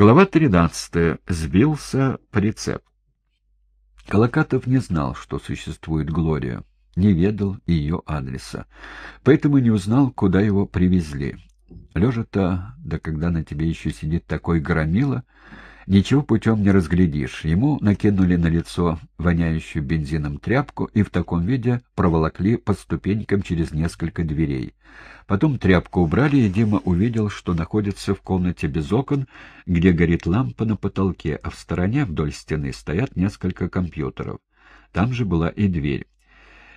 Глава 13. Сбился прицеп. Колокатов не знал, что существует Глория, не ведал ее адреса, поэтому не узнал, куда его привезли. Лежа-то, да когда на тебе еще сидит такой громила, Ничего путем не разглядишь. Ему накинули на лицо воняющую бензином тряпку и в таком виде проволокли по ступенькам через несколько дверей. Потом тряпку убрали, и Дима увидел, что находится в комнате без окон, где горит лампа на потолке, а в стороне вдоль стены стоят несколько компьютеров. Там же была и дверь.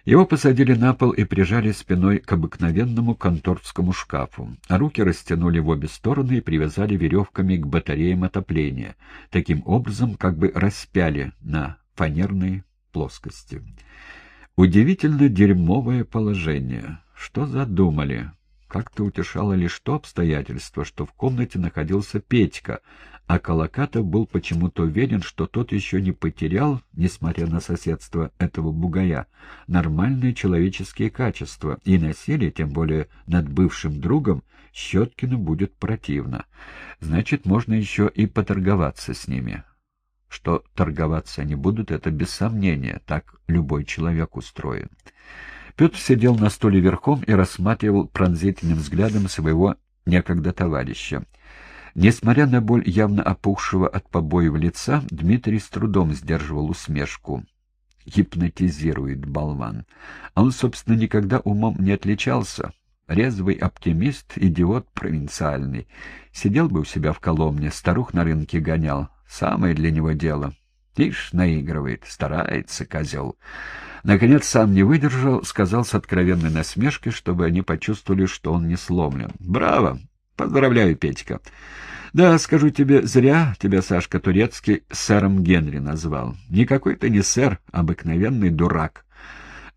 Его посадили на пол и прижали спиной к обыкновенному конторскому шкафу, а руки растянули в обе стороны и привязали веревками к батареям отопления, таким образом как бы распяли на фанерной плоскости. Удивительно дерьмовое положение. Что задумали? Как-то утешало лишь то обстоятельство, что в комнате находился Петька, а Колокатов был почему-то уверен, что тот еще не потерял, несмотря на соседство этого бугая, нормальные человеческие качества, и насилие, тем более над бывшим другом, Щеткину будет противно. Значит, можно еще и поторговаться с ними. Что торговаться они будут, это без сомнения, так любой человек устроен. Петр сидел на стуле верхом и рассматривал пронзительным взглядом своего некогда товарища. Несмотря на боль явно опухшего от побоев лица, Дмитрий с трудом сдерживал усмешку. Гипнотизирует болван. Он, собственно, никогда умом не отличался. Резвый оптимист, идиот провинциальный. Сидел бы у себя в Коломне, старух на рынке гонял. Самое для него дело. Ишь, наигрывает, старается, козел. Наконец сам не выдержал, сказал с откровенной насмешкой, чтобы они почувствовали, что он не сломлен. «Браво! Поздравляю, Петька!» «Да, скажу тебе, зря тебя Сашка Турецкий сэром Генри назвал. Никакой ты не сэр, обыкновенный дурак.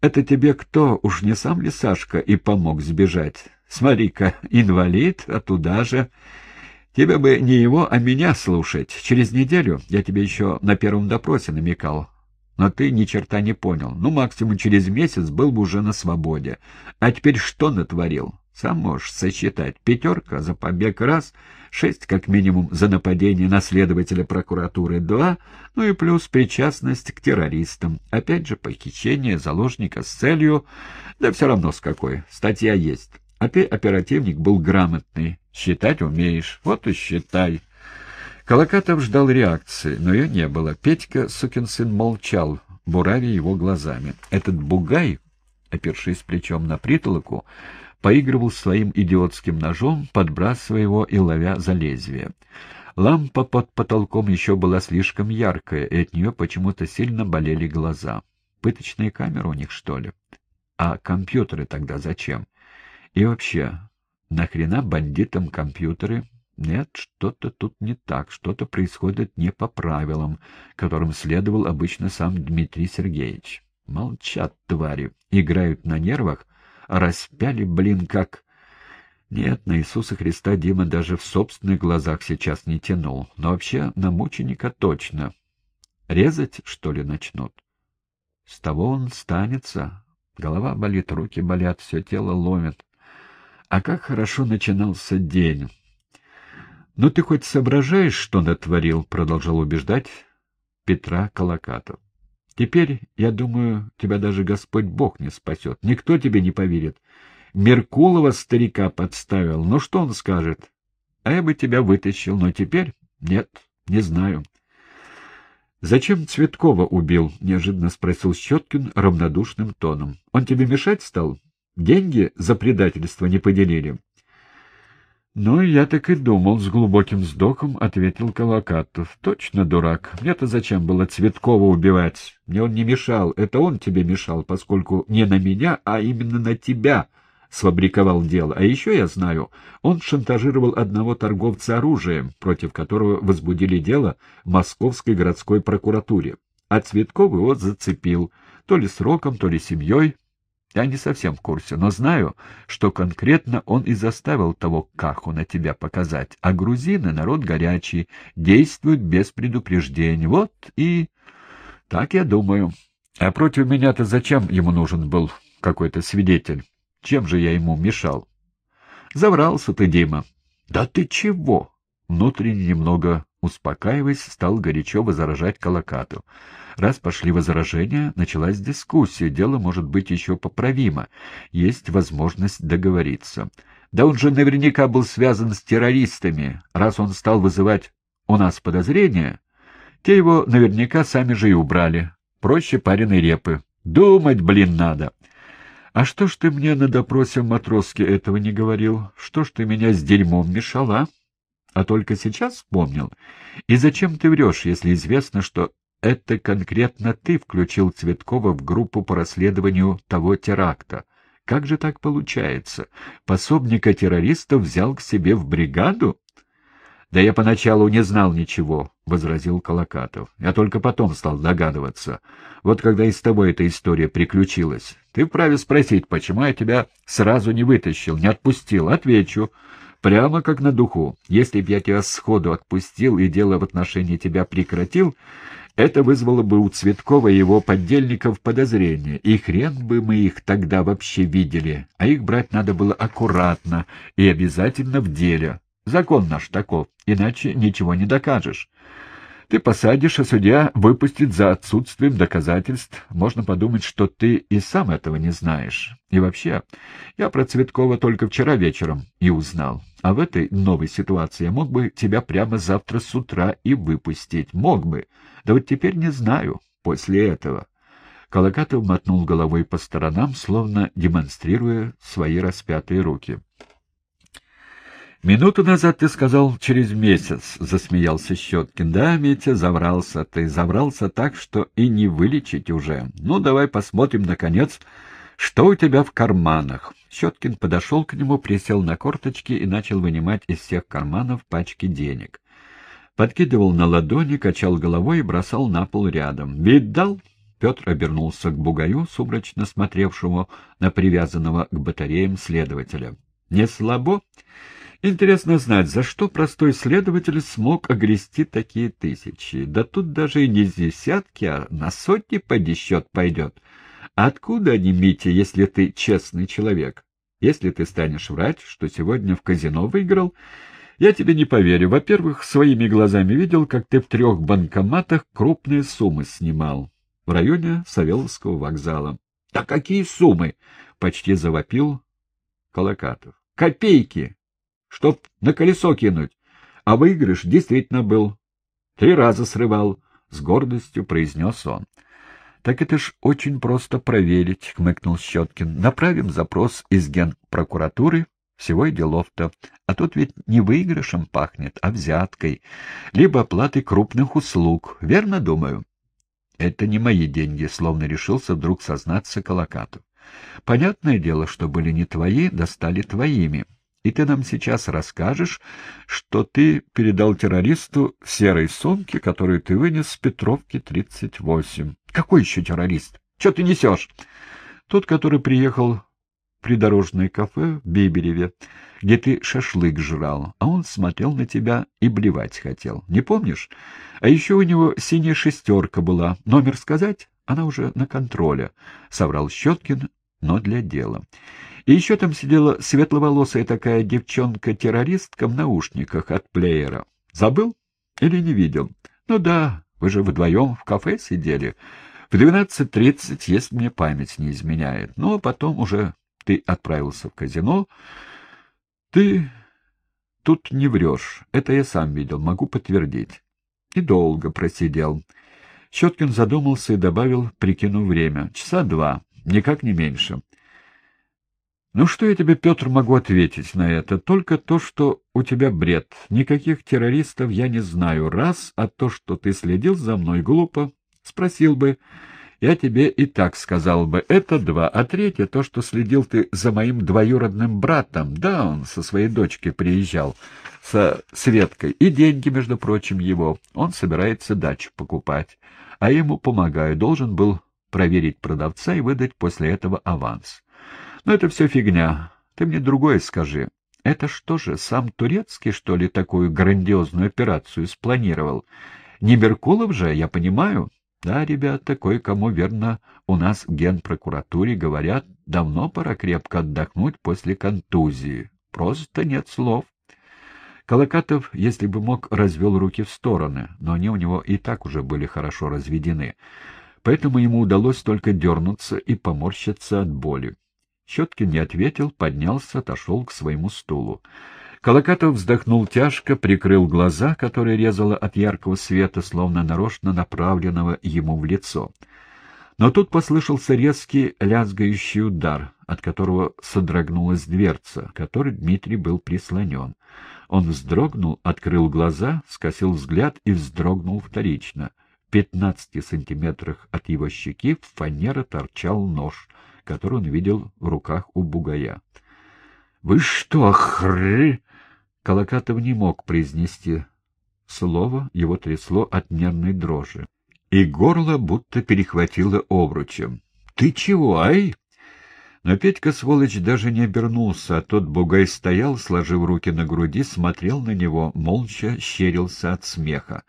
Это тебе кто, уж не сам ли Сашка и помог сбежать? Смотри-ка, инвалид, а туда же...» Тебе бы не его, а меня слушать. Через неделю я тебе еще на первом допросе намекал. Но ты ни черта не понял. Ну, максимум через месяц был бы уже на свободе. А теперь что натворил? Сам можешь сосчитать. Пятерка за побег раз, шесть как минимум за нападение на следователя прокуратуры два, ну и плюс причастность к террористам. Опять же, похищение заложника с целью, да все равно с какой. Статья есть. А ты, оперативник, был грамотный. Считать умеешь. Вот и считай. Колокатов ждал реакции, но ее не было. Петька, сукин сын, молчал, буравя его глазами. Этот бугай, опершись плечом на притолоку, поигрывал своим идиотским ножом, подбрасывая его и ловя за лезвие. Лампа под потолком еще была слишком яркая, и от нее почему-то сильно болели глаза. Пыточные камеры у них, что ли? А компьютеры тогда зачем? И вообще, нахрена бандитам компьютеры? Нет, что-то тут не так, что-то происходит не по правилам, которым следовал обычно сам Дмитрий Сергеевич. Молчат твари, играют на нервах, а распяли, блин, как... Нет, на Иисуса Христа Дима даже в собственных глазах сейчас не тянул, но вообще на мученика точно. Резать, что ли, начнут? С того он станется. Голова болит, руки болят, все тело ломит. А как хорошо начинался день. «Ну ты хоть соображаешь, что натворил?» — продолжал убеждать Петра Колокатов. «Теперь, я думаю, тебя даже Господь Бог не спасет. Никто тебе не поверит. Меркулова старика подставил. Ну что он скажет? А я бы тебя вытащил, но теперь нет, не знаю». «Зачем Цветкова убил?» — неожиданно спросил Щеткин равнодушным тоном. «Он тебе мешать стал? Деньги за предательство не поделили?» «Ну, я так и думал», — с глубоким вздохом ответил Колокатов. «Точно дурак. Мне-то зачем было Цветкова убивать? Мне он не мешал. Это он тебе мешал, поскольку не на меня, а именно на тебя сфабриковал дело. А еще я знаю, он шантажировал одного торговца оружием, против которого возбудили дело в Московской городской прокуратуре. А Цветков его зацепил, то ли сроком, то ли семьей, я не совсем в курсе, но знаю, что конкретно он и заставил того Каху на тебя показать. А грузины — народ горячий, действуют без предупреждения. Вот и... Так я думаю. А против меня-то зачем ему нужен был какой-то свидетель? Чем же я ему мешал? Заврался ты, Дима. Да ты чего? Внутренне немного успокаиваясь, стал горячо возражать Колокату. Раз пошли возражения, началась дискуссия, дело может быть еще поправимо, есть возможность договориться. Да он же наверняка был связан с террористами, раз он стал вызывать у нас подозрения, те его наверняка сами же и убрали. Проще пареной репы. Думать, блин, надо. А что ж ты мне на допросе в матроске этого не говорил? Что ж ты меня с дерьмом мешала? А только сейчас вспомнил. И зачем ты врешь, если известно, что это конкретно ты включил Цветкова в группу по расследованию того теракта? Как же так получается? Пособника террористов взял к себе в бригаду? «Да я поначалу не знал ничего», — возразил Колокатов. «Я только потом стал догадываться. Вот когда и с тобой эта история приключилась. Ты вправе спросить, почему я тебя сразу не вытащил, не отпустил. Отвечу. Прямо как на духу. Если б я тебя сходу отпустил и дело в отношении тебя прекратил, это вызвало бы у Цветкова и его поддельников подозрения, и хрен бы мы их тогда вообще видели, а их брать надо было аккуратно и обязательно в деле». Закон наш таков, иначе ничего не докажешь. Ты посадишь, а судья выпустит за отсутствием доказательств. Можно подумать, что ты и сам этого не знаешь. И вообще, я про Цветкова только вчера вечером и узнал. А в этой новой ситуации я мог бы тебя прямо завтра с утра и выпустить. Мог бы. Да вот теперь не знаю после этого. Колокатов мотнул головой по сторонам, словно демонстрируя свои распятые руки. «Минуту назад ты сказал через месяц», — засмеялся Щеткин. «Да, Митя, заврался ты, заврался так, что и не вылечить уже. Ну, давай посмотрим, наконец, что у тебя в карманах». Щеткин подошел к нему, присел на корточки и начал вынимать из всех карманов пачки денег. Подкидывал на ладони, качал головой и бросал на пол рядом. «Видал?» Петр обернулся к бугаю, сумрачно смотревшему на привязанного к батареям следователя. «Не слабо?» Интересно знать, за что простой следователь смог огрести такие тысячи. Да тут даже и не десятки, а на сотни поди счет пойдет. Откуда они, Митя, если ты честный человек? Если ты станешь врать, что сегодня в казино выиграл, я тебе не поверю. Во-первых, своими глазами видел, как ты в трех банкоматах крупные суммы снимал. В районе Савеловского вокзала. — Да какие суммы? — почти завопил Колокатов. — Копейки! Чтоб на колесо кинуть. А выигрыш действительно был. Три раза срывал, — с гордостью произнес он. — Так это ж очень просто проверить, — хмыкнул Щеткин. — Направим запрос из генпрокуратуры, всего и делов-то. А тут ведь не выигрышем пахнет, а взяткой, либо оплатой крупных услуг. Верно, думаю? — Это не мои деньги, — словно решился вдруг сознаться Колокатов. — Понятное дело, что были не твои, достали твоими. — и ты нам сейчас расскажешь, что ты передал террористу в серой сумке, которую ты вынес с Петровки 38. Какой еще террорист? Что ты несешь? Тот, который приехал в придорожное кафе в Бибереве, где ты шашлык жрал, а он смотрел на тебя и блевать хотел. Не помнишь? А еще у него синяя шестерка была. Номер сказать? Она уже на контроле, — соврал Щеткин, но для дела. И еще там сидела светловолосая такая девчонка-террористка в наушниках от плеера. Забыл или не видел? Ну да, вы же вдвоем в кафе сидели. В двенадцать тридцать, если мне память не изменяет. Ну, а потом уже ты отправился в казино. Ты тут не врешь. Это я сам видел, могу подтвердить. И долго просидел. Щеткин задумался и добавил, прикинув время. Часа два, никак не меньше. Ну что я тебе, Петр, могу ответить на это? Только то, что у тебя бред. Никаких террористов я не знаю. Раз, а то, что ты следил за мной, глупо. Спросил бы. Я тебе и так сказал бы. Это два. А третье, то, что следил ты за моим двоюродным братом. Да, он со своей дочкой приезжал. Со Светкой. И деньги, между прочим, его. Он собирается дачу покупать. А ему помогаю. Должен был проверить продавца и выдать после этого аванс. Но это все фигня. Ты мне другое скажи. Это что же, сам Турецкий, что ли, такую грандиозную операцию спланировал? Не Меркулов же, я понимаю. Да, ребята, кое-кому, верно, у нас в генпрокуратуре говорят, давно пора крепко отдохнуть после контузии. Просто нет слов. Колокатов, если бы мог, развел руки в стороны, но они у него и так уже были хорошо разведены. Поэтому ему удалось только дернуться и поморщиться от боли. Щеткин не ответил, поднялся, отошел к своему стулу. Колокатов вздохнул тяжко, прикрыл глаза, которые резало от яркого света, словно нарочно направленного ему в лицо. Но тут послышался резкий лязгающий удар, от которого содрогнулась дверца, которой Дмитрий был прислонен. Он вздрогнул, открыл глаза, скосил взгляд и вздрогнул вторично. В пятнадцати сантиметрах от его щеки в фанера торчал нож, который он видел в руках у бугая. — Вы что, хры? Колокатов не мог произнести слово, его трясло от нервной дрожи. И горло будто перехватило обручем. — Ты чего, ай? Но Петька, сволочь, даже не обернулся, а тот бугай стоял, сложив руки на груди, смотрел на него, молча щерился от смеха.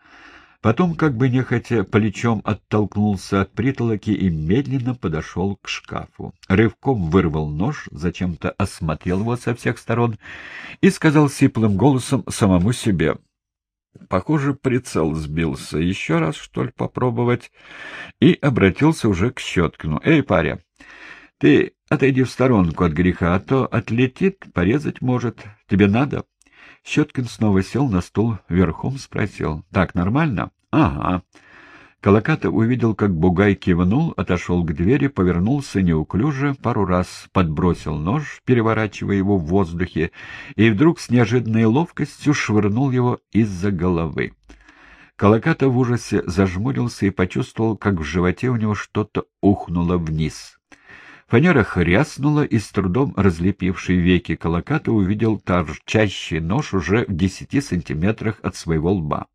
Потом, как бы нехотя, плечом оттолкнулся от притолоки и медленно подошел к шкафу. Рывком вырвал нож, зачем-то осмотрел его со всех сторон и сказал сиплым голосом самому себе. Похоже, прицел сбился. Еще раз, что ли, попробовать? И обратился уже к Щеткину. — Эй, паря, ты отойди в сторонку от греха, а то отлетит, порезать может. Тебе надо? Щеткин снова сел на стул верхом, спросил. — Так нормально? — Ага. Колокатов увидел, как Бугай кивнул, отошел к двери, повернулся неуклюже, пару раз подбросил нож, переворачивая его в воздухе, и вдруг с неожиданной ловкостью швырнул его из-за головы. Колокатов в ужасе зажмурился и почувствовал, как в животе у него что-то ухнуло вниз. Фанера хряснула, и с трудом разлепивший веки Колокатов увидел торчащий нож уже в десяти сантиметрах от своего лба.